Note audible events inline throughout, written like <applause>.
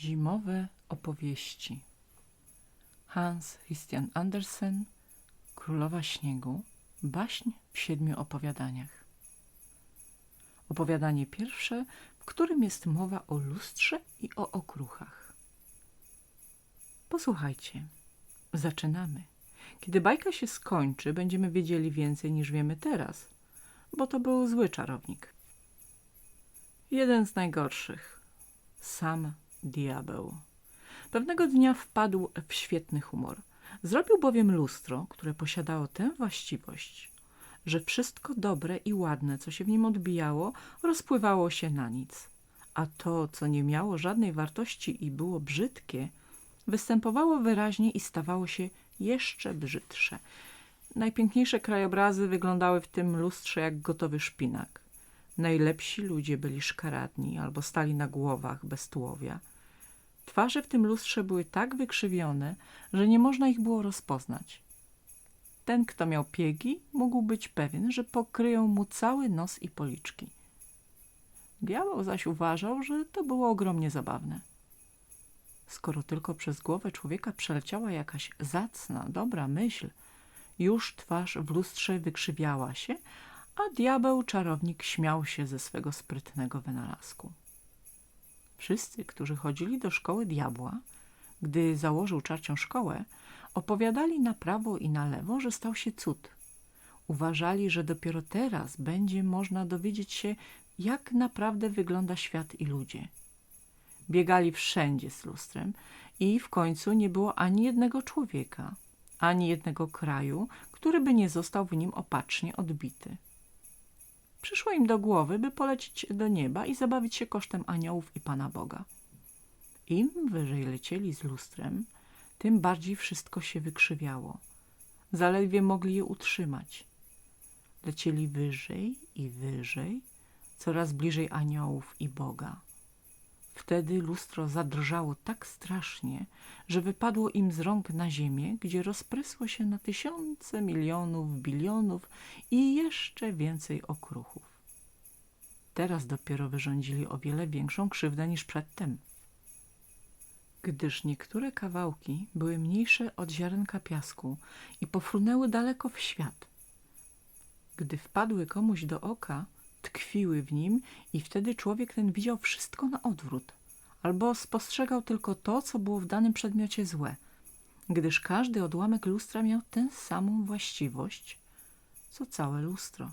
Zimowe opowieści Hans Christian Andersen Królowa Śniegu Baśń w siedmiu opowiadaniach Opowiadanie pierwsze, w którym jest mowa o lustrze i o okruchach. Posłuchajcie, zaczynamy. Kiedy bajka się skończy, będziemy wiedzieli więcej niż wiemy teraz, bo to był zły czarownik. Jeden z najgorszych. Sam diabeł. Pewnego dnia wpadł w świetny humor. Zrobił bowiem lustro, które posiadało tę właściwość, że wszystko dobre i ładne, co się w nim odbijało, rozpływało się na nic, a to, co nie miało żadnej wartości i było brzydkie, występowało wyraźnie i stawało się jeszcze brzydsze. Najpiękniejsze krajobrazy wyglądały w tym lustrze jak gotowy szpinak. Najlepsi ludzie byli szkaradni albo stali na głowach bez tułowia. Twarze w tym lustrze były tak wykrzywione, że nie można ich było rozpoznać. Ten, kto miał piegi, mógł być pewien, że pokryją mu cały nos i policzki. Diabeł zaś uważał, że to było ogromnie zabawne. Skoro tylko przez głowę człowieka przeleciała jakaś zacna, dobra myśl, już twarz w lustrze wykrzywiała się, a diabeł czarownik śmiał się ze swego sprytnego wynalazku. Wszyscy, którzy chodzili do szkoły diabła, gdy założył czarcią szkołę, opowiadali na prawo i na lewo, że stał się cud. Uważali, że dopiero teraz będzie można dowiedzieć się, jak naprawdę wygląda świat i ludzie. Biegali wszędzie z lustrem i w końcu nie było ani jednego człowieka, ani jednego kraju, który by nie został w nim opacznie odbity. Przyszło im do głowy, by polecieć do nieba i zabawić się kosztem aniołów i Pana Boga. Im wyżej lecieli z lustrem, tym bardziej wszystko się wykrzywiało. Zaledwie mogli je utrzymać. Lecieli wyżej i wyżej, coraz bliżej aniołów i Boga. Wtedy lustro zadrżało tak strasznie, że wypadło im z rąk na ziemię, gdzie rozprysło się na tysiące milionów, bilionów i jeszcze więcej okruchów. Teraz dopiero wyrządzili o wiele większą krzywdę niż przedtem. Gdyż niektóre kawałki były mniejsze od ziarenka piasku i pofrunęły daleko w świat. Gdy wpadły komuś do oka, tkwiły w nim i wtedy człowiek ten widział wszystko na odwrót, albo spostrzegał tylko to, co było w danym przedmiocie złe, gdyż każdy odłamek lustra miał tę samą właściwość, co całe lustro.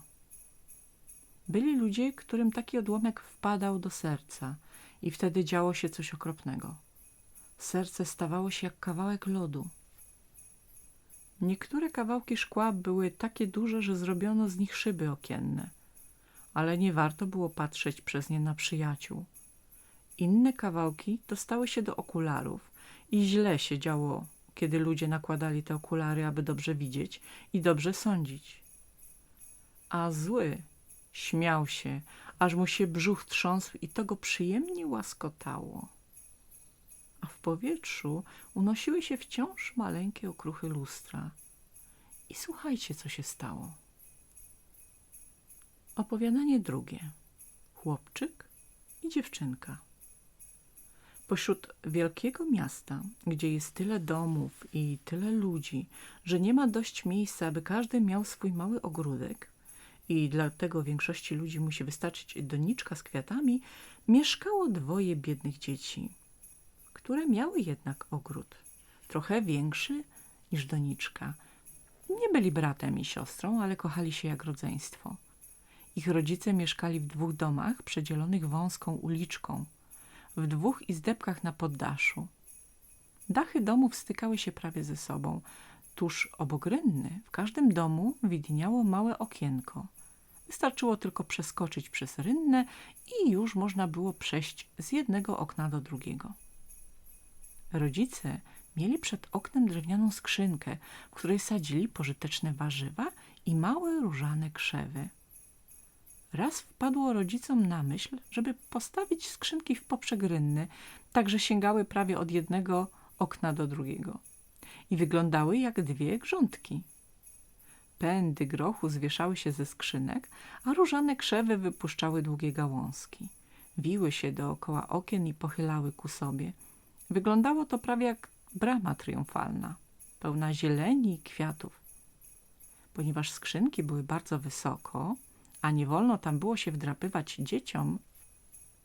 Byli ludzie, którym taki odłamek wpadał do serca i wtedy działo się coś okropnego. Serce stawało się jak kawałek lodu. Niektóre kawałki szkła były takie duże, że zrobiono z nich szyby okienne ale nie warto było patrzeć przez nie na przyjaciół. Inne kawałki dostały się do okularów i źle się działo, kiedy ludzie nakładali te okulary, aby dobrze widzieć i dobrze sądzić. A zły śmiał się, aż mu się brzuch trząsł i to go przyjemnie łaskotało. A w powietrzu unosiły się wciąż maleńkie okruchy lustra. I słuchajcie, co się stało. Opowiadanie drugie. Chłopczyk i dziewczynka. Pośród wielkiego miasta, gdzie jest tyle domów i tyle ludzi, że nie ma dość miejsca, aby każdy miał swój mały ogródek i dlatego większości ludzi musi wystarczyć doniczka z kwiatami, mieszkało dwoje biednych dzieci, które miały jednak ogród, trochę większy niż doniczka. Nie byli bratem i siostrą, ale kochali się jak rodzeństwo. Ich rodzice mieszkali w dwóch domach przedzielonych wąską uliczką, w dwóch izdebkach na poddaszu. Dachy domów stykały się prawie ze sobą. Tuż obok rynny w każdym domu widniało małe okienko. Wystarczyło tylko przeskoczyć przez rynnę i już można było przejść z jednego okna do drugiego. Rodzice mieli przed oknem drewnianą skrzynkę, w której sadzili pożyteczne warzywa i małe różane krzewy. Raz wpadło rodzicom na myśl, żeby postawić skrzynki w poprzek rynny, tak że sięgały prawie od jednego okna do drugiego. I wyglądały jak dwie grządki. Pędy grochu zwieszały się ze skrzynek, a różane krzewy wypuszczały długie gałązki. Wiły się dookoła okien i pochylały ku sobie. Wyglądało to prawie jak brama triumfalna, pełna zieleni i kwiatów. Ponieważ skrzynki były bardzo wysoko, a nie wolno tam było się wdrapywać dzieciom,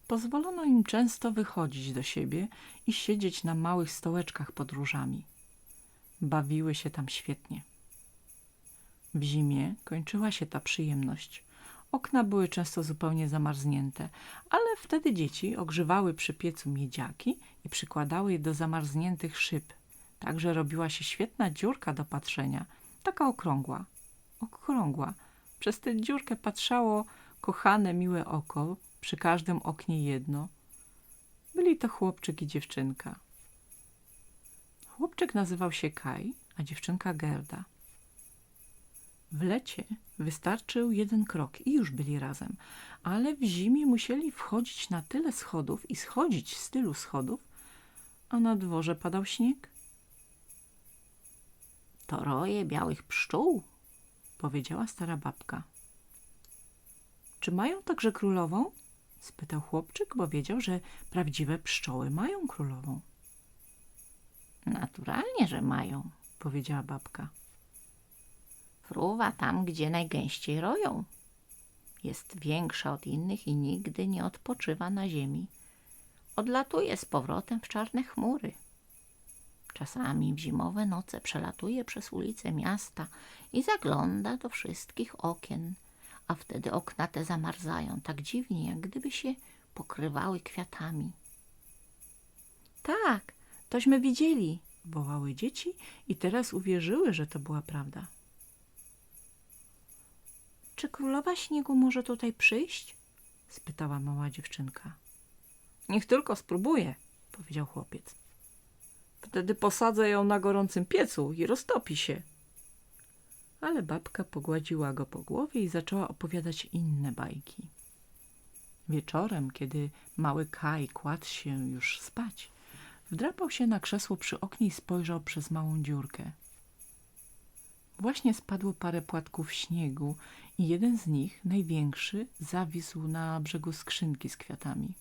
pozwolono im często wychodzić do siebie i siedzieć na małych stołeczkach pod różami. Bawiły się tam świetnie. W zimie kończyła się ta przyjemność. Okna były często zupełnie zamarznięte, ale wtedy dzieci ogrzewały przy piecu miedziaki i przykładały je do zamarzniętych szyb. Także robiła się świetna dziurka do patrzenia, taka okrągła. Okrągła. Przez tę dziurkę patrzało kochane, miłe oko, przy każdym oknie jedno. Byli to chłopczyk i dziewczynka. Chłopczyk nazywał się Kaj, a dziewczynka Gerda. W lecie wystarczył jeden krok i już byli razem, ale w zimie musieli wchodzić na tyle schodów i schodzić z tylu schodów, a na dworze padał śnieg. To roje białych pszczół, powiedziała stara babka. Czy mają także królową? spytał chłopczyk, bo wiedział, że prawdziwe pszczoły mają królową. Naturalnie, że mają, powiedziała babka. Fruwa tam, gdzie najgęściej roją. Jest większa od innych i nigdy nie odpoczywa na ziemi. Odlatuje z powrotem w czarne chmury. Czasami w zimowe noce przelatuje przez ulice miasta i zagląda do wszystkich okien, a wtedy okna te zamarzają tak dziwnie, jak gdyby się pokrywały kwiatami. Tak, tośmy widzieli, wołały dzieci i teraz uwierzyły, że to była prawda. Czy królowa śniegu może tutaj przyjść? spytała mała dziewczynka. Niech tylko spróbuje, powiedział chłopiec. Wtedy posadzę ją na gorącym piecu i roztopi się. Ale babka pogładziła go po głowie i zaczęła opowiadać inne bajki. Wieczorem, kiedy mały Kaj kładł się już spać, wdrapał się na krzesło przy oknie i spojrzał przez małą dziurkę. Właśnie spadło parę płatków śniegu i jeden z nich, największy, zawisł na brzegu skrzynki z kwiatami.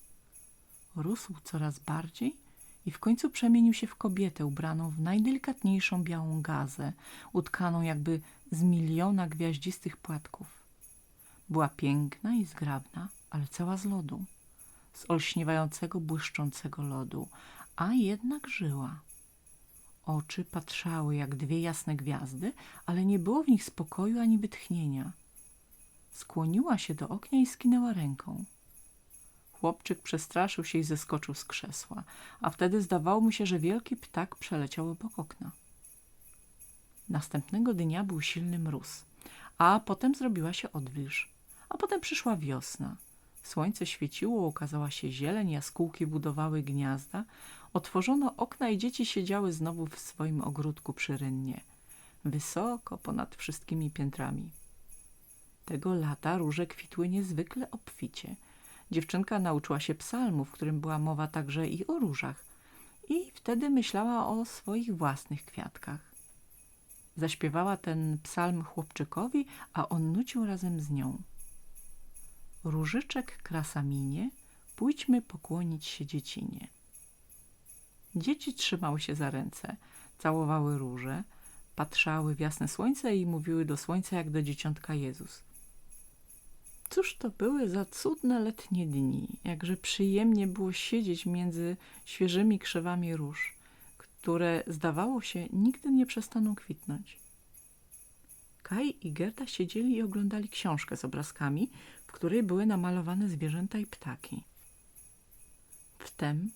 Rósł coraz bardziej i w końcu przemienił się w kobietę ubraną w najdelikatniejszą białą gazę, utkaną jakby z miliona gwiaździstych płatków. Była piękna i zgrabna, ale cała z lodu, z olśniewającego, błyszczącego lodu, a jednak żyła. Oczy patrzały jak dwie jasne gwiazdy, ale nie było w nich spokoju ani wytchnienia. Skłoniła się do okna i skinęła ręką. Chłopczyk przestraszył się i zeskoczył z krzesła, a wtedy zdawało mu się, że wielki ptak przeleciał obok okna. Następnego dnia był silny mróz, a potem zrobiła się odwilż, a potem przyszła wiosna. Słońce świeciło, ukazała się zieleń, jaskółki budowały gniazda, otworzono okna i dzieci siedziały znowu w swoim ogródku przy rynnie, wysoko ponad wszystkimi piętrami. Tego lata róże kwitły niezwykle obficie. Dziewczynka nauczyła się psalmu, w którym była mowa także i o różach i wtedy myślała o swoich własnych kwiatkach. Zaśpiewała ten psalm chłopczykowi, a on nucił razem z nią. Różyczek krasaminie, pójdźmy pokłonić się dziecinie. Dzieci trzymały się za ręce, całowały róże, patrzały w jasne słońce i mówiły do słońca jak do dzieciątka Jezus. Cóż to były za cudne letnie dni, jakże przyjemnie było siedzieć między świeżymi krzewami róż, które, zdawało się, nigdy nie przestaną kwitnąć. Kaj i Gerda siedzieli i oglądali książkę z obrazkami, w której były namalowane zwierzęta i ptaki. Wtem,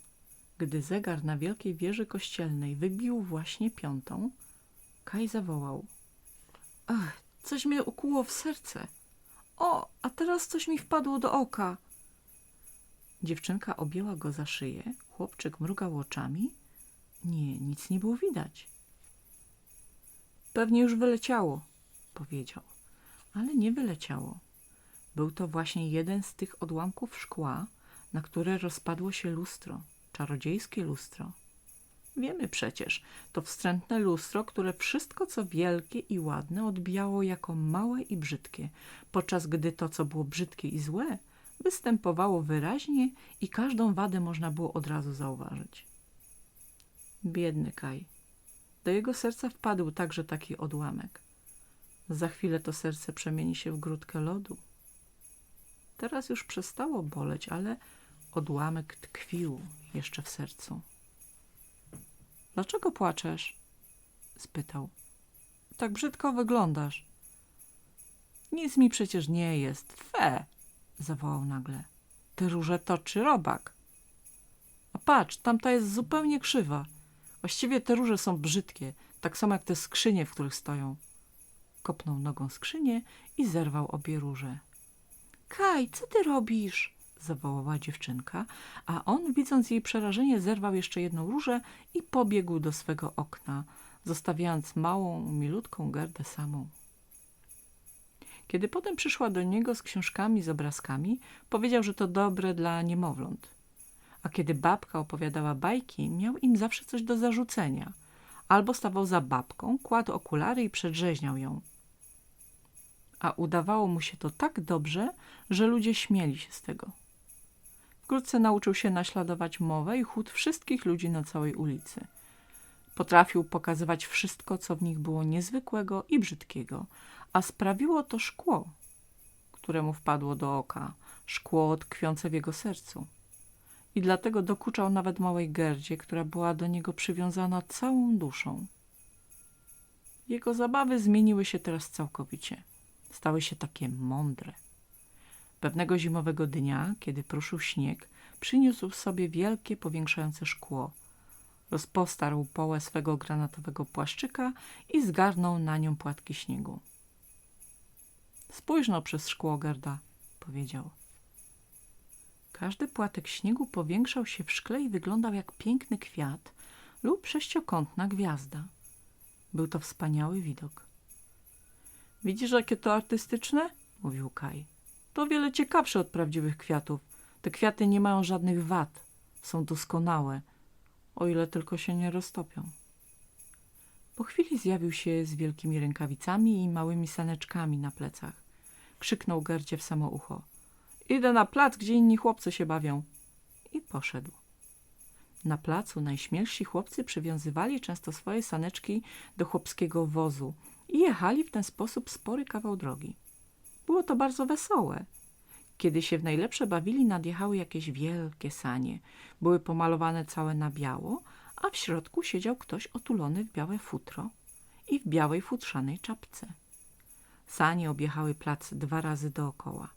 gdy zegar na wielkiej wieży kościelnej wybił właśnie piątą, Kaj zawołał. Ach, coś mnie ukuło w serce. O, a teraz coś mi wpadło do oka. Dziewczynka objęła go za szyję, chłopczyk mrugał oczami. Nie, nic nie było widać. Pewnie już wyleciało, powiedział, ale nie wyleciało. Był to właśnie jeden z tych odłamków szkła, na które rozpadło się lustro, czarodziejskie lustro. Wiemy przecież, to wstrętne lustro, które wszystko, co wielkie i ładne, odbijało jako małe i brzydkie, podczas gdy to, co było brzydkie i złe, występowało wyraźnie i każdą wadę można było od razu zauważyć. Biedny Kaj. Do jego serca wpadł także taki odłamek. Za chwilę to serce przemieni się w grudkę lodu. Teraz już przestało boleć, ale odłamek tkwił jeszcze w sercu. Dlaczego płaczesz? spytał. Tak brzydko wyglądasz. Nic mi przecież nie jest. Fe! zawołał nagle. Ty róże toczy robak. A patrz, tamta jest zupełnie krzywa. Właściwie te róże są brzydkie, tak samo jak te skrzynie, w których stoją. Kopnął nogą skrzynię i zerwał obie róże. Kaj, co ty robisz? Zawołała dziewczynka, a on, widząc jej przerażenie, zerwał jeszcze jedną różę i pobiegł do swego okna, zostawiając małą, milutką Gerdę samą. Kiedy potem przyszła do niego z książkami, z obrazkami, powiedział, że to dobre dla niemowląt. A kiedy babka opowiadała bajki, miał im zawsze coś do zarzucenia. Albo stawał za babką, kładł okulary i przedrzeźniał ją. A udawało mu się to tak dobrze, że ludzie śmieli się z tego. Wkrótce nauczył się naśladować mowę i chód wszystkich ludzi na całej ulicy. Potrafił pokazywać wszystko, co w nich było niezwykłego i brzydkiego, a sprawiło to szkło, które mu wpadło do oka, szkło tkwiące w jego sercu. I dlatego dokuczał nawet małej Gerdzie, która była do niego przywiązana całą duszą. Jego zabawy zmieniły się teraz całkowicie. Stały się takie mądre. Pewnego zimowego dnia, kiedy pruszył śnieg, przyniósł sobie wielkie, powiększające szkło. Rozpostarł połę swego granatowego płaszczyka i zgarnął na nią płatki śniegu. Spójrz no przez szkło, Gerda, powiedział. Każdy płatek śniegu powiększał się w szkle i wyglądał jak piękny kwiat lub sześciokątna gwiazda. Był to wspaniały widok. Widzisz, jakie to artystyczne? mówił Kaj. To wiele ciekawsze od prawdziwych kwiatów. Te kwiaty nie mają żadnych wad. Są doskonałe, o ile tylko się nie roztopią. Po chwili zjawił się z wielkimi rękawicami i małymi saneczkami na plecach. Krzyknął Gerdzie w samo ucho. Idę na plac, gdzie inni chłopcy się bawią. I poszedł. Na placu najśmielsi chłopcy przywiązywali często swoje saneczki do chłopskiego wozu i jechali w ten sposób spory kawał drogi. Było to bardzo wesołe. Kiedy się w najlepsze bawili, nadjechały jakieś wielkie sanie. Były pomalowane całe na biało, a w środku siedział ktoś otulony w białe futro i w białej futrzanej czapce. Sanie objechały plac dwa razy dookoła.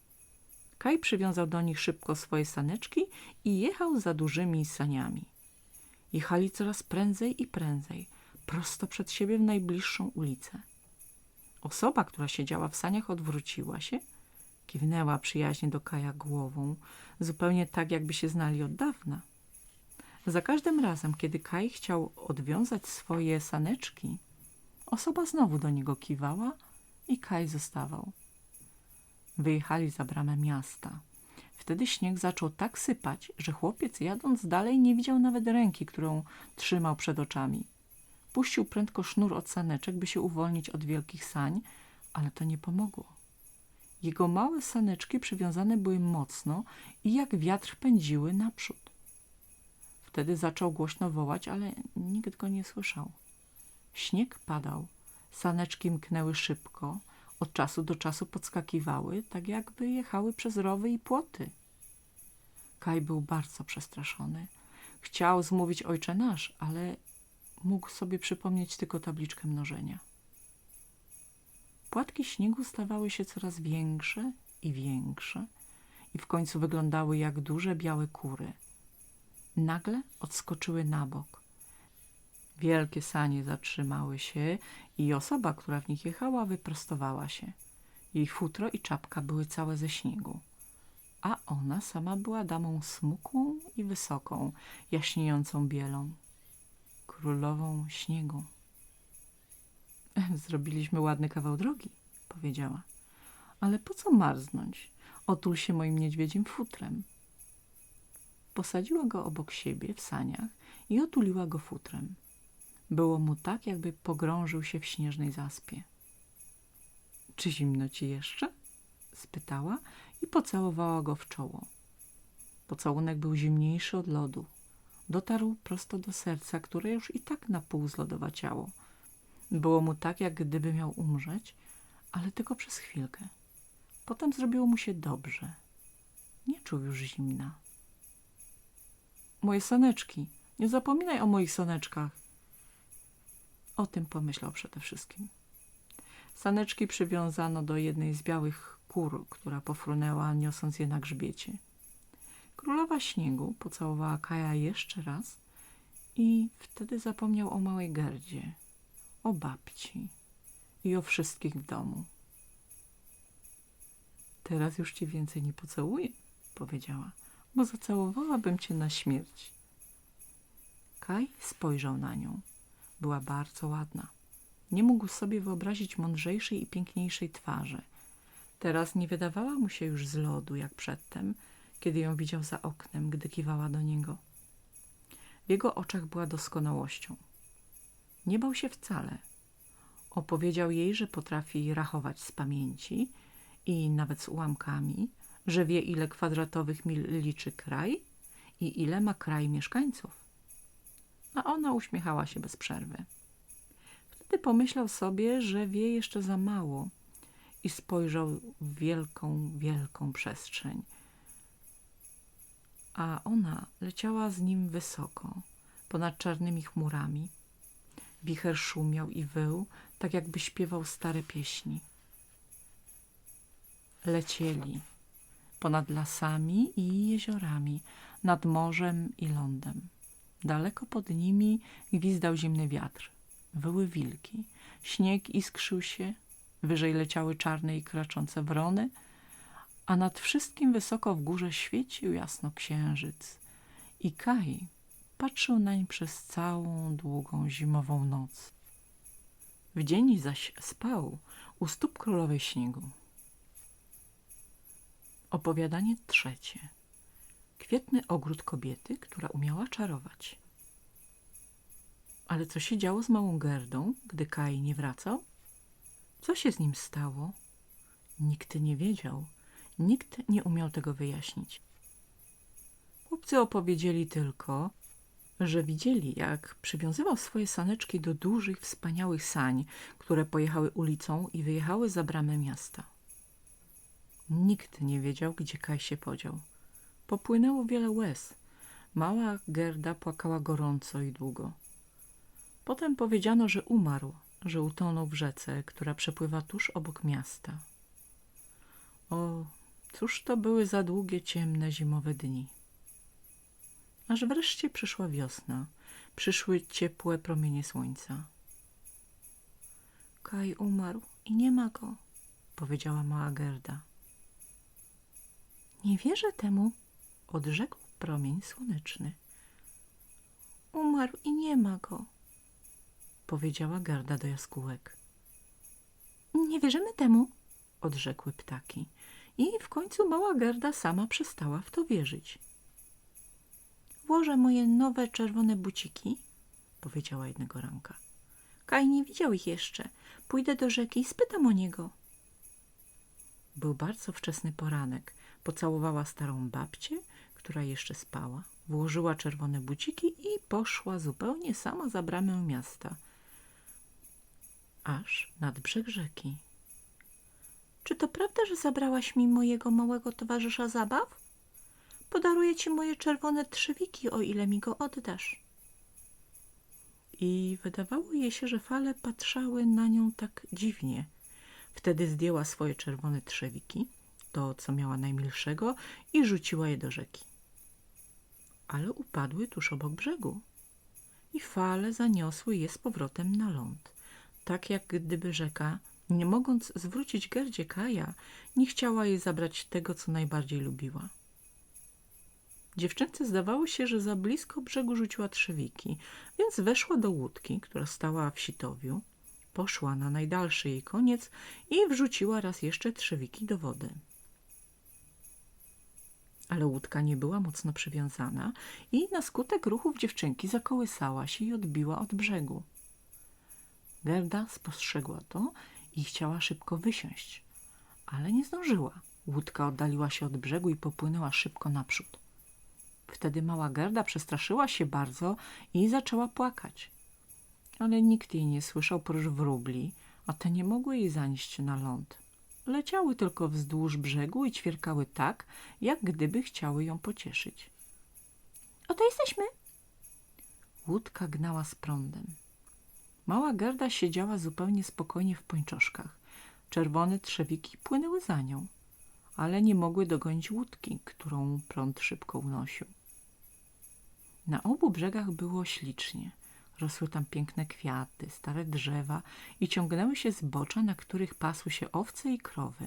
Kaj przywiązał do nich szybko swoje saneczki i jechał za dużymi saniami. Jechali coraz prędzej i prędzej, prosto przed siebie w najbliższą ulicę. Osoba, która siedziała w saniach, odwróciła się, kiwnęła przyjaźnie do Kaja głową, zupełnie tak, jakby się znali od dawna. Za każdym razem, kiedy Kaj chciał odwiązać swoje saneczki, osoba znowu do niego kiwała i Kaj zostawał. Wyjechali za bramę miasta. Wtedy śnieg zaczął tak sypać, że chłopiec jadąc dalej nie widział nawet ręki, którą trzymał przed oczami. Puścił prędko sznur od saneczek, by się uwolnić od wielkich sań, ale to nie pomogło. Jego małe saneczki przywiązane były mocno i jak wiatr pędziły naprzód. Wtedy zaczął głośno wołać, ale nikt go nie słyszał. Śnieg padał, saneczki mknęły szybko, od czasu do czasu podskakiwały, tak jakby jechały przez rowy i płoty. Kaj był bardzo przestraszony. Chciał zmówić ojcze nasz, ale mógł sobie przypomnieć tylko tabliczkę mnożenia. Płatki śniegu stawały się coraz większe i większe i w końcu wyglądały jak duże białe kury. Nagle odskoczyły na bok. Wielkie sanie zatrzymały się i osoba, która w nich jechała, wyprostowała się. Jej futro i czapka były całe ze śniegu, a ona sama była damą smukłą i wysoką, jaśniejącą bielą królową śniegu. <laughs> Zrobiliśmy ładny kawał drogi, powiedziała. Ale po co marznąć? Otul się moim niedźwiedzim futrem. Posadziła go obok siebie w saniach i otuliła go futrem. Było mu tak, jakby pogrążył się w śnieżnej zaspie. Czy zimno ci jeszcze? spytała i pocałowała go w czoło. Pocałunek był zimniejszy od lodu. Dotarł prosto do serca, które już i tak na pół zlodowaciało. Było mu tak, jak gdyby miał umrzeć, ale tylko przez chwilkę. Potem zrobiło mu się dobrze. Nie czuł już zimna. Moje soneczki. Nie zapominaj o moich soneczkach. O tym pomyślał przede wszystkim. Saneczki przywiązano do jednej z białych kur, która pofrunęła, niosąc je na grzbiecie. Królowa Śniegu pocałowała Kaja jeszcze raz i wtedy zapomniał o małej Gerdzie, o babci i o wszystkich w domu. Teraz już cię więcej nie pocałuję, powiedziała, bo zacałowałabym cię na śmierć. Kaj spojrzał na nią. Była bardzo ładna. Nie mógł sobie wyobrazić mądrzejszej i piękniejszej twarzy. Teraz nie wydawała mu się już z lodu, jak przedtem, kiedy ją widział za oknem, gdy kiwała do niego. W jego oczach była doskonałością. Nie bał się wcale. Opowiedział jej, że potrafi rachować z pamięci i nawet z ułamkami, że wie, ile kwadratowych mil liczy kraj i ile ma kraj mieszkańców. A ona uśmiechała się bez przerwy. Wtedy pomyślał sobie, że wie jeszcze za mało i spojrzał w wielką, wielką przestrzeń. A ona leciała z nim wysoko, ponad czarnymi chmurami. Wicher szumiał i wył, tak jakby śpiewał stare pieśni. Lecieli ponad lasami i jeziorami, nad morzem i lądem. Daleko pod nimi gwizdał zimny wiatr. Wyły wilki, śnieg iskrzył się, wyżej leciały czarne i kraczące wrony, a nad wszystkim wysoko w górze świecił jasno księżyc. I Kai patrzył nań przez całą długą zimową noc. W dzień zaś spał u stóp królowej śniegu. Opowiadanie trzecie. Kwietny ogród kobiety, która umiała czarować. Ale co się działo z małą Gerdą, gdy Kai nie wracał? Co się z nim stało? Nikt nie wiedział. Nikt nie umiał tego wyjaśnić. Chłopcy opowiedzieli tylko, że widzieli, jak przywiązywał swoje saneczki do dużych, wspaniałych sań, które pojechały ulicą i wyjechały za bramę miasta. Nikt nie wiedział, gdzie Kaj się podział. Popłynęło wiele łez. Mała Gerda płakała gorąco i długo. Potem powiedziano, że umarł, że utonął w rzece, która przepływa tuż obok miasta. O, cóż to były za długie, ciemne, zimowe dni. Aż wreszcie przyszła wiosna. Przyszły ciepłe promienie słońca. Kaj umarł i nie ma go, powiedziała mała Gerda. Nie wierzę temu, odrzekł promień słoneczny. Umarł i nie ma go, powiedziała Garda do jaskółek. Nie wierzymy temu, odrzekły ptaki. I w końcu mała Gerda sama przestała w to wierzyć. Włożę moje nowe czerwone buciki, powiedziała jednego ranka. Kaj nie widział ich jeszcze. Pójdę do rzeki i spytam o niego. Był bardzo wczesny poranek. Pocałowała starą babcię, która jeszcze spała, włożyła czerwone buciki i poszła zupełnie sama za bramę miasta, aż nad brzeg rzeki. Czy to prawda, że zabrałaś mi mojego małego towarzysza zabaw? Podaruję ci moje czerwone trzewiki, o ile mi go oddasz. I wydawało jej się, że fale patrzały na nią tak dziwnie. Wtedy zdjęła swoje czerwone trzewiki, to co miała najmilszego, i rzuciła je do rzeki. Ale upadły tuż obok brzegu i fale zaniosły je z powrotem na ląd, tak jak gdyby rzeka, nie mogąc zwrócić Gerdzie Kaja, nie chciała jej zabrać tego, co najbardziej lubiła. Dziewczynce zdawało się, że za blisko brzegu rzuciła trzewiki, więc weszła do łódki, która stała w sitowiu, poszła na najdalszy jej koniec i wrzuciła raz jeszcze trzewiki do wody. Ale łódka nie była mocno przywiązana i na skutek ruchów dziewczynki zakołysała się i odbiła od brzegu. Gerda spostrzegła to i chciała szybko wysiąść, ale nie zdążyła. Łódka oddaliła się od brzegu i popłynęła szybko naprzód. Wtedy mała Gerda przestraszyła się bardzo i zaczęła płakać. Ale nikt jej nie słyszał prócz wróbli, a te nie mogły jej zanieść na ląd. Leciały tylko wzdłuż brzegu i ćwierkały tak, jak gdyby chciały ją pocieszyć. Oto jesteśmy. Łódka gnała z prądem. Mała Gerda siedziała zupełnie spokojnie w pończoszkach. Czerwone trzewiki płynęły za nią, ale nie mogły dogonić łódki, którą prąd szybko unosił. Na obu brzegach było ślicznie. Rosły tam piękne kwiaty, stare drzewa i ciągnęły się zbocza, na których pasły się owce i krowy.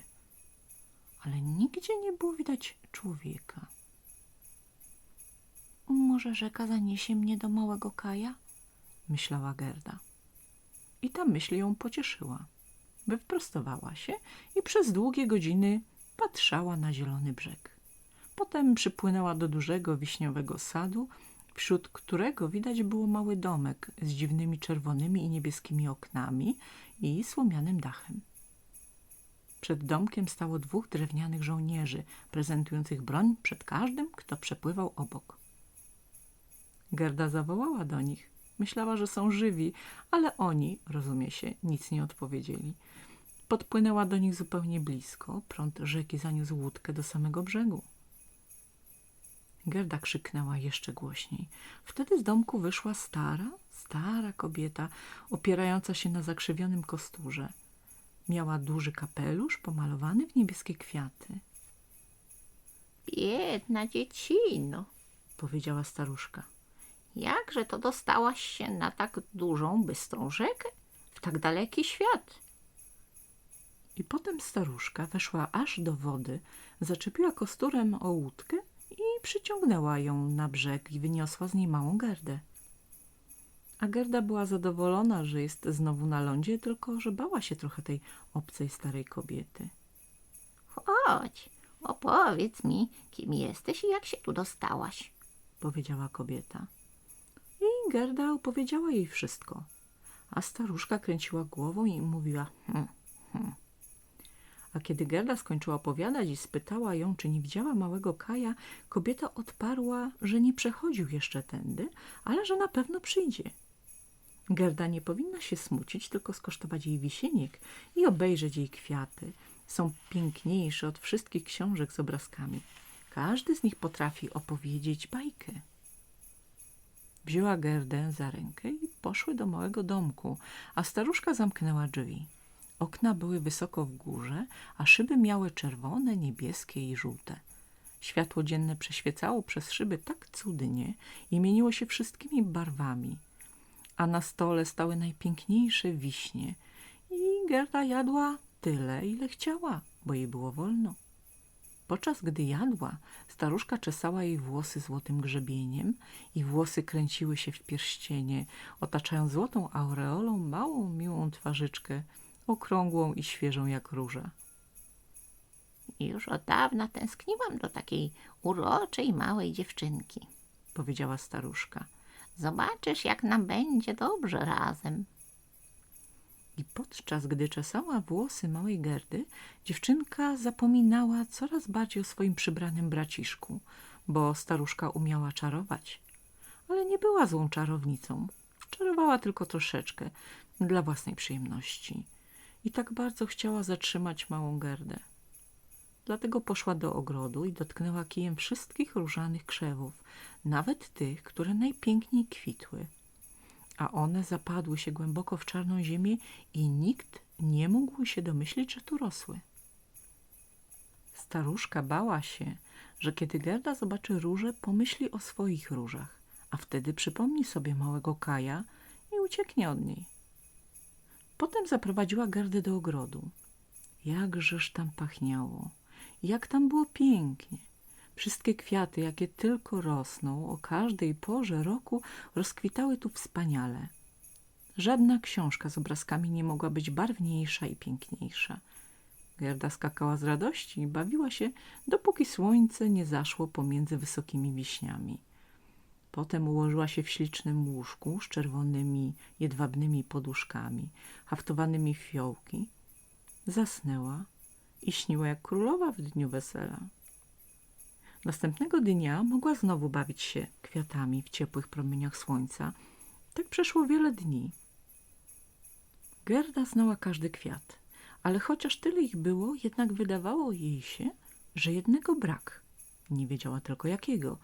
Ale nigdzie nie było widać człowieka. Może rzeka zaniesie mnie do małego Kaja? myślała Gerda. I ta myśl ją pocieszyła. Wyprostowała się i przez długie godziny patrzała na zielony brzeg. Potem przypłynęła do dużego wiśniowego sadu, wśród którego widać było mały domek z dziwnymi czerwonymi i niebieskimi oknami i słomianym dachem. Przed domkiem stało dwóch drewnianych żołnierzy, prezentujących broń przed każdym, kto przepływał obok. Gerda zawołała do nich. Myślała, że są żywi, ale oni, rozumie się, nic nie odpowiedzieli. Podpłynęła do nich zupełnie blisko. Prąd rzeki zaniósł łódkę do samego brzegu. Gerda krzyknęła jeszcze głośniej. Wtedy z domku wyszła stara, stara kobieta, opierająca się na zakrzywionym kosturze. Miała duży kapelusz pomalowany w niebieskie kwiaty. Biedna dziecino, Powiedziała staruszka. Jakże to dostałaś się na tak dużą, bystrą rzekę, w tak daleki świat? I potem staruszka weszła aż do wody, zaczepiła kosturem o łódkę i przyciągnęła ją na brzeg i wyniosła z niej małą Gerdę. A Gerda była zadowolona, że jest znowu na lądzie, tylko że bała się trochę tej obcej starej kobiety. Chodź, opowiedz mi, kim jesteś i jak się tu dostałaś. powiedziała kobieta. Gerda opowiedziała jej wszystko. A staruszka kręciła głową i mówiła hm, hm. A kiedy Gerda skończyła opowiadać i spytała ją, czy nie widziała małego Kaja, kobieta odparła, że nie przechodził jeszcze tędy, ale że na pewno przyjdzie. Gerda nie powinna się smucić, tylko skosztować jej wisieniek i obejrzeć jej kwiaty. Są piękniejsze od wszystkich książek z obrazkami. Każdy z nich potrafi opowiedzieć bajkę. Wzięła Gerdę za rękę i poszły do małego domku, a staruszka zamknęła drzwi. Okna były wysoko w górze, a szyby miały czerwone, niebieskie i żółte. Światło dzienne przeświecało przez szyby tak cudnie i mieniło się wszystkimi barwami. A na stole stały najpiękniejsze wiśnie i Gerda jadła tyle, ile chciała, bo jej było wolno. Podczas gdy jadła, staruszka czesała jej włosy złotym grzebieniem i włosy kręciły się w pierścienie, otaczając złotą aureolą małą, miłą twarzyczkę, okrągłą i świeżą jak róża. Już od dawna tęskniłam do takiej uroczej, małej dziewczynki. Powiedziała staruszka. Zobaczysz, jak nam będzie dobrze razem. I podczas gdy czesała włosy małej Gerdy, dziewczynka zapominała coraz bardziej o swoim przybranym braciszku, bo staruszka umiała czarować. Ale nie była złą czarownicą. Czarowała tylko troszeczkę, dla własnej przyjemności. I tak bardzo chciała zatrzymać małą Gerdę. Dlatego poszła do ogrodu i dotknęła kijem wszystkich różanych krzewów, nawet tych, które najpiękniej kwitły a one zapadły się głęboko w czarną ziemię i nikt nie mógł się domyślić, że tu rosły. Staruszka bała się, że kiedy Gerda zobaczy róże, pomyśli o swoich różach, a wtedy przypomni sobie małego Kaja i ucieknie od niej. Potem zaprowadziła Gerdę do ogrodu. Jakżeż tam pachniało, jak tam było pięknie. Wszystkie kwiaty, jakie tylko rosną, o każdej porze roku rozkwitały tu wspaniale. Żadna książka z obrazkami nie mogła być barwniejsza i piękniejsza. Gerda skakała z radości i bawiła się, dopóki słońce nie zaszło pomiędzy wysokimi wiśniami. Potem ułożyła się w ślicznym łóżku z czerwonymi, jedwabnymi poduszkami, haftowanymi w fiołki. Zasnęła i śniła jak królowa w dniu wesela. Następnego dnia mogła znowu bawić się kwiatami w ciepłych promieniach słońca. Tak przeszło wiele dni. Gerda znała każdy kwiat, ale chociaż tyle ich było, jednak wydawało jej się, że jednego brak. Nie wiedziała tylko jakiego.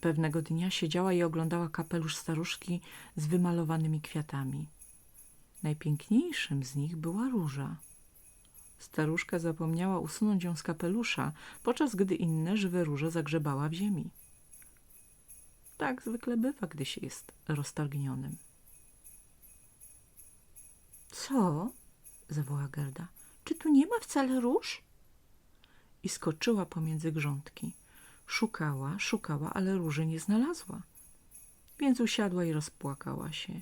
Pewnego dnia siedziała i oglądała kapelusz staruszki z wymalowanymi kwiatami. Najpiękniejszym z nich była róża. Staruszka zapomniała usunąć ją z kapelusza, podczas gdy inne żywe róże zagrzebała w ziemi. Tak zwykle bywa, gdy się jest roztargnionym. Co? zawołała Gerda. Czy tu nie ma wcale róż? I skoczyła pomiędzy grządki. Szukała, szukała, ale róży nie znalazła. Więc usiadła i rozpłakała się.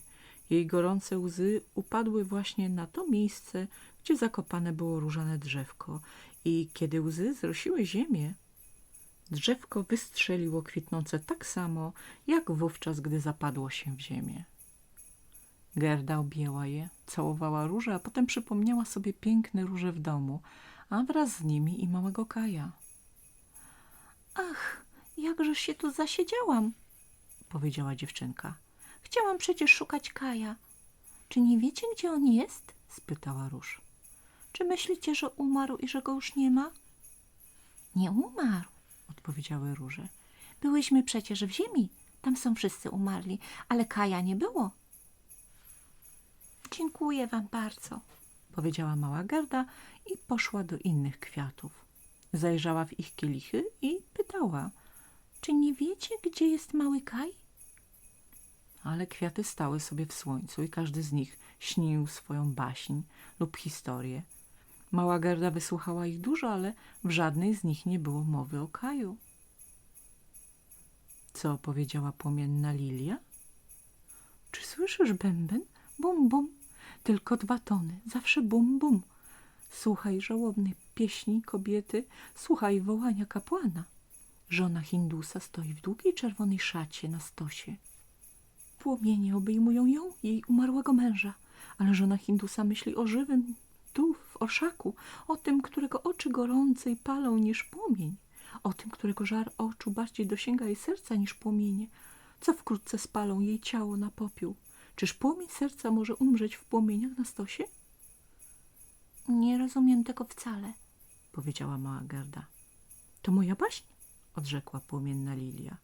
Jej gorące łzy upadły właśnie na to miejsce, gdzie zakopane było różane drzewko i kiedy łzy zrosiły ziemię, drzewko wystrzeliło kwitnące tak samo, jak wówczas, gdy zapadło się w ziemię. Gerda objęła je, całowała róże, a potem przypomniała sobie piękne róże w domu, a wraz z nimi i małego Kaja. Ach, jakżeż się tu zasiedziałam, powiedziała dziewczynka. Chciałam przecież szukać Kaja. Czy nie wiecie, gdzie on jest? spytała róż. Czy myślicie, że umarł i że go już nie ma? Nie umarł, odpowiedziały róże. Byłyśmy przecież w ziemi. Tam są wszyscy umarli, ale Kaja nie było. Dziękuję wam bardzo, powiedziała mała Gerda i poszła do innych kwiatów. Zajrzała w ich kielichy i pytała, czy nie wiecie, gdzie jest mały Kaj? Ale kwiaty stały sobie w słońcu i każdy z nich śnił swoją baśń lub historię. Mała Gerda wysłuchała ich dużo, ale w żadnej z nich nie było mowy o Kaju. Co powiedziała płomienna lilia? Czy słyszysz, bęben? Bum, bum. Tylko dwa tony, zawsze bum, bum. Słuchaj żałobnej pieśni kobiety, słuchaj wołania kapłana. Żona Hindusa stoi w długiej czerwonej szacie na stosie. Płomienie obejmują ją, jej umarłego męża, ale żona Hindusa myśli o żywym tu, w orszaku, o tym, którego oczy gorącej palą niż płomień, o tym, którego żar oczu bardziej dosięga jej serca niż płomienie, co wkrótce spalą jej ciało na popiół. Czyż płomień serca może umrzeć w płomieniach na stosie? Nie rozumiem tego wcale, powiedziała mała Gerda. To moja baśń, odrzekła płomienna lilia.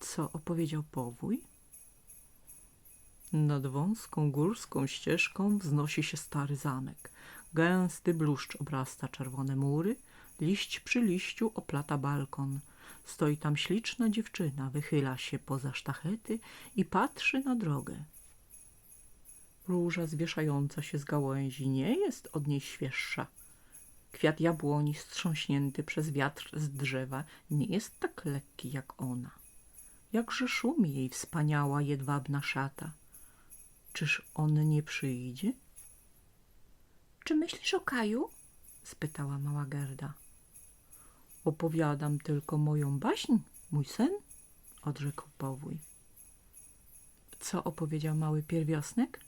Co opowiedział powój? Nad wąską górską ścieżką wznosi się stary zamek. Gęsty bluszcz obrasta czerwone mury, liść przy liściu oplata balkon. Stoi tam śliczna dziewczyna, wychyla się poza sztachety i patrzy na drogę. Róża zwieszająca się z gałęzi nie jest od niej świeższa. Kwiat jabłoni strząśnięty przez wiatr z drzewa nie jest tak lekki jak ona. Jakże szumi jej wspaniała jedwabna szata. Czyż on nie przyjdzie? Czy myślisz o Kaju? spytała mała Gerda. Opowiadam tylko moją baśń, mój sen, odrzekł powój. Co opowiedział mały pierwiosnek?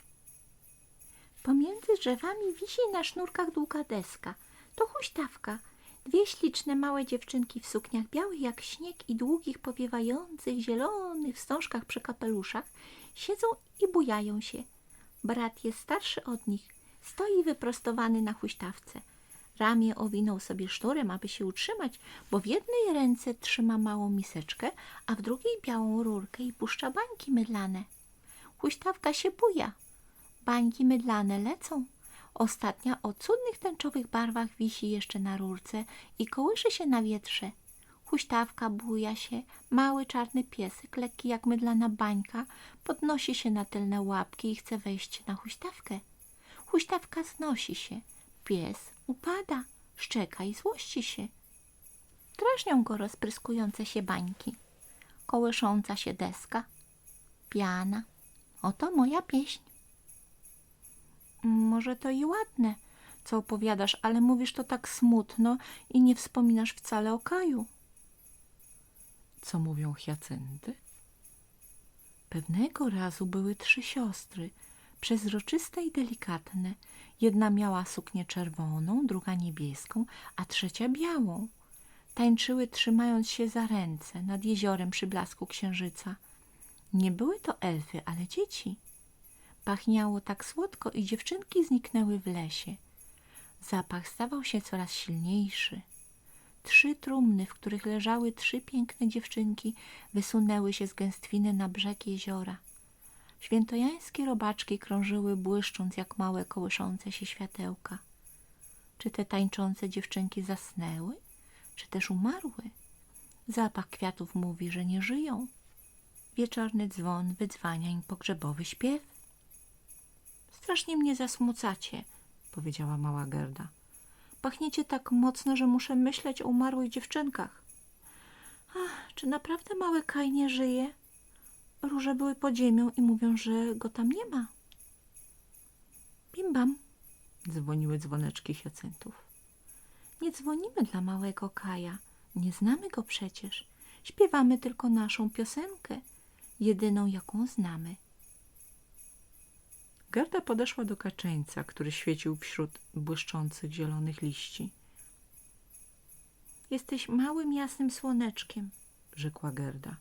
Pomiędzy drzewami wisi na sznurkach długa deska. To huśtawka. Dwie śliczne małe dziewczynki w sukniach białych jak śnieg i długich, powiewających, zielonych wstążkach przy kapeluszach siedzą i bujają się. Brat jest starszy od nich. Stoi wyprostowany na huśtawce. Ramię owinął sobie sznurem, aby się utrzymać, bo w jednej ręce trzyma małą miseczkę, a w drugiej białą rurkę i puszcza bańki mydlane. Huśtawka się buja. Bańki mydlane lecą. Ostatnia o cudnych tęczowych barwach wisi jeszcze na rurce i kołysze się na wietrze. Huśtawka buja się, mały czarny piesek, lekki jak mydlana bańka, podnosi się na tylne łapki i chce wejść na huśtawkę. Huśtawka znosi się, pies upada, szczeka i złości się. Drażnią go rozpryskujące się bańki, kołysząca się deska, piana. Oto moja pieśń. Może to i ładne, co opowiadasz, ale mówisz to tak smutno i nie wspominasz wcale o Kaju. Co mówią hiacynty? Pewnego razu były trzy siostry, przezroczyste i delikatne. Jedna miała suknię czerwoną, druga niebieską, a trzecia białą. tańczyły trzymając się za ręce nad jeziorem przy blasku księżyca. Nie były to elfy, ale dzieci. Pachniało tak słodko i dziewczynki zniknęły w lesie. Zapach stawał się coraz silniejszy. Trzy trumny, w których leżały trzy piękne dziewczynki, wysunęły się z gęstwiny na brzeg jeziora. Świętojańskie robaczki krążyły błyszcząc jak małe kołyszące się światełka. Czy te tańczące dziewczynki zasnęły, czy też umarły? Zapach kwiatów mówi, że nie żyją. Wieczorny dzwon wydzwania im pogrzebowy śpiew. Strasznie mnie zasmucacie, powiedziała mała Gerda. Pachniecie tak mocno, że muszę myśleć o umarłych dziewczynkach. Ach, czy naprawdę mały Kaj nie żyje? Róże były pod ziemią i mówią, że go tam nie ma. Bim bam, dzwoniły dzwoneczki hiacyntów. Nie dzwonimy dla małego Kaja. Nie znamy go przecież. Śpiewamy tylko naszą piosenkę, jedyną jaką znamy. Gerda podeszła do kaczeńca, który świecił wśród błyszczących zielonych liści. Jesteś małym jasnym słoneczkiem. Rzekła Gerda.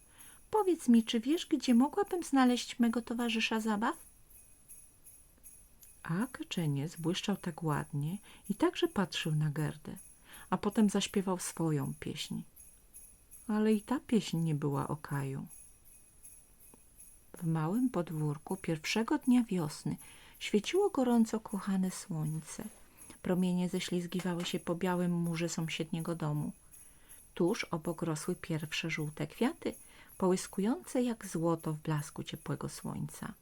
Powiedz mi, czy wiesz, gdzie mogłabym znaleźć mego towarzysza zabaw? A kaczeniec błyszczał tak ładnie i także patrzył na Gerdę, a potem zaśpiewał swoją pieśń. Ale i ta pieśń nie była o Kaju. W małym podwórku pierwszego dnia wiosny świeciło gorąco kochane słońce. Promienie ześlizgiwały się po białym murze sąsiedniego domu. Tuż obok rosły pierwsze żółte kwiaty, połyskujące jak złoto w blasku ciepłego słońca.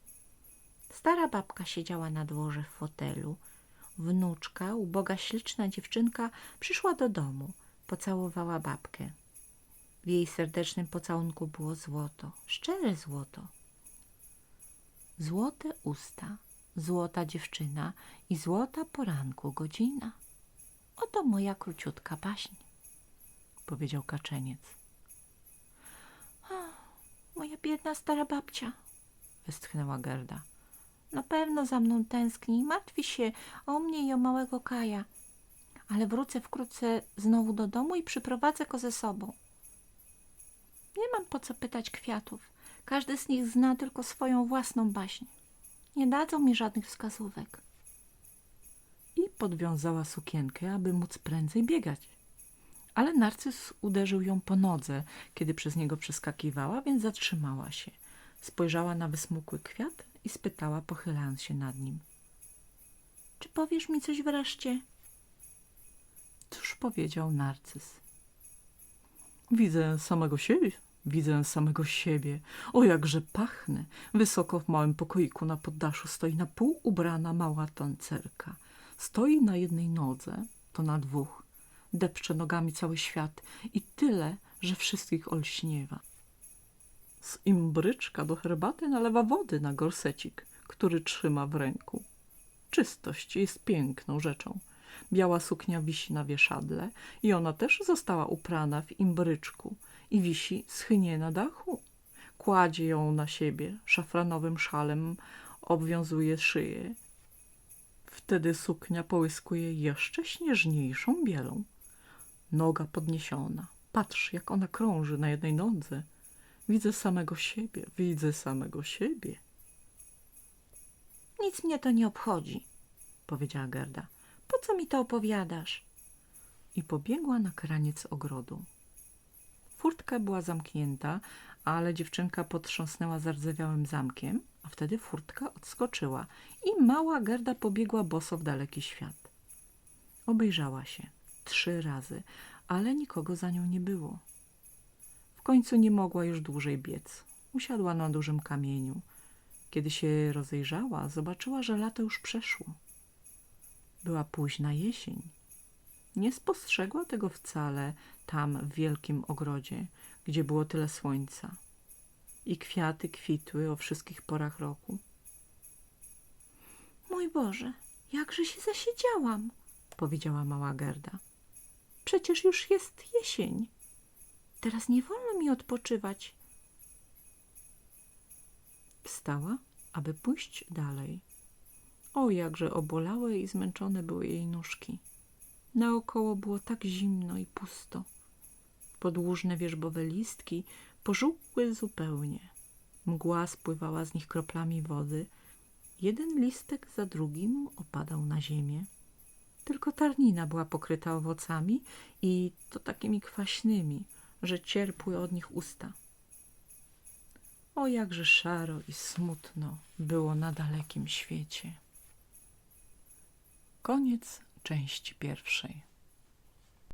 Stara babka siedziała na dworze w fotelu. Wnuczka, uboga, śliczna dziewczynka, przyszła do domu, pocałowała babkę. W jej serdecznym pocałunku było złoto, szczere złoto. Złote usta, złota dziewczyna i złota poranku godzina. Oto moja króciutka baśń, powiedział kaczeniec. Moja biedna stara babcia, westchnęła Gerda. Na pewno za mną tęskni i martwi się o mnie i o małego Kaja. Ale wrócę wkrótce znowu do domu i przyprowadzę go ze sobą. Nie mam po co pytać kwiatów. Każdy z nich zna tylko swoją własną baśń. Nie dadzą mi żadnych wskazówek. I podwiązała sukienkę, aby móc prędzej biegać. Ale narcyz uderzył ją po nodze, kiedy przez niego przeskakiwała, więc zatrzymała się. Spojrzała na wysmukły kwiat i spytała, pochylając się nad nim. Czy powiesz mi coś wreszcie? Cóż powiedział narcyz? Widzę samego siebie, widzę samego siebie. O, jakże pachnę. Wysoko w małym pokoiku na poddaszu stoi na pół ubrana mała tancerka. Stoi na jednej nodze, to na dwóch. Depcze nogami cały świat i tyle, że wszystkich olśniewa. Z imbryczka do herbaty nalewa wody na gorsecik, który trzyma w ręku. Czystość jest piękną rzeczą. Biała suknia wisi na wieszadle i ona też została uprana w imbryczku i wisi schynie na dachu. Kładzie ją na siebie, szafranowym szalem obwiązuje szyję. Wtedy suknia połyskuje jeszcze śnieżniejszą bielą. Noga podniesiona. Patrz, jak ona krąży na jednej nodze. Widzę samego siebie, widzę samego siebie. Nic mnie to nie obchodzi, powiedziała Gerda. Po co mi to opowiadasz? I pobiegła na kraniec ogrodu. Furtka była zamknięta, ale dziewczynka potrząsnęła zardzewiałym zamkiem, a wtedy furtka odskoczyła i mała Gerda pobiegła boso w daleki świat. Obejrzała się trzy razy, ale nikogo za nią nie było. W końcu nie mogła już dłużej biec. Usiadła na dużym kamieniu. Kiedy się rozejrzała, zobaczyła, że lato już przeszło. Była późna jesień. Nie spostrzegła tego wcale tam w wielkim ogrodzie, gdzie było tyle słońca. I kwiaty kwitły o wszystkich porach roku. Mój Boże, jakże się zasiedziałam, powiedziała mała Gerda. Przecież już jest jesień. Teraz nie wolno mi odpoczywać. Wstała, aby pójść dalej. O, jakże obolałe i zmęczone były jej nóżki. Naokoło było tak zimno i pusto. podłużne wierzbowe listki pożółkły zupełnie. Mgła spływała z nich kroplami wody. Jeden listek za drugim opadał na ziemię. Tylko tarnina była pokryta owocami i to takimi kwaśnymi, że cierpły od nich usta. O jakże szaro i smutno było na dalekim świecie. Koniec części pierwszej.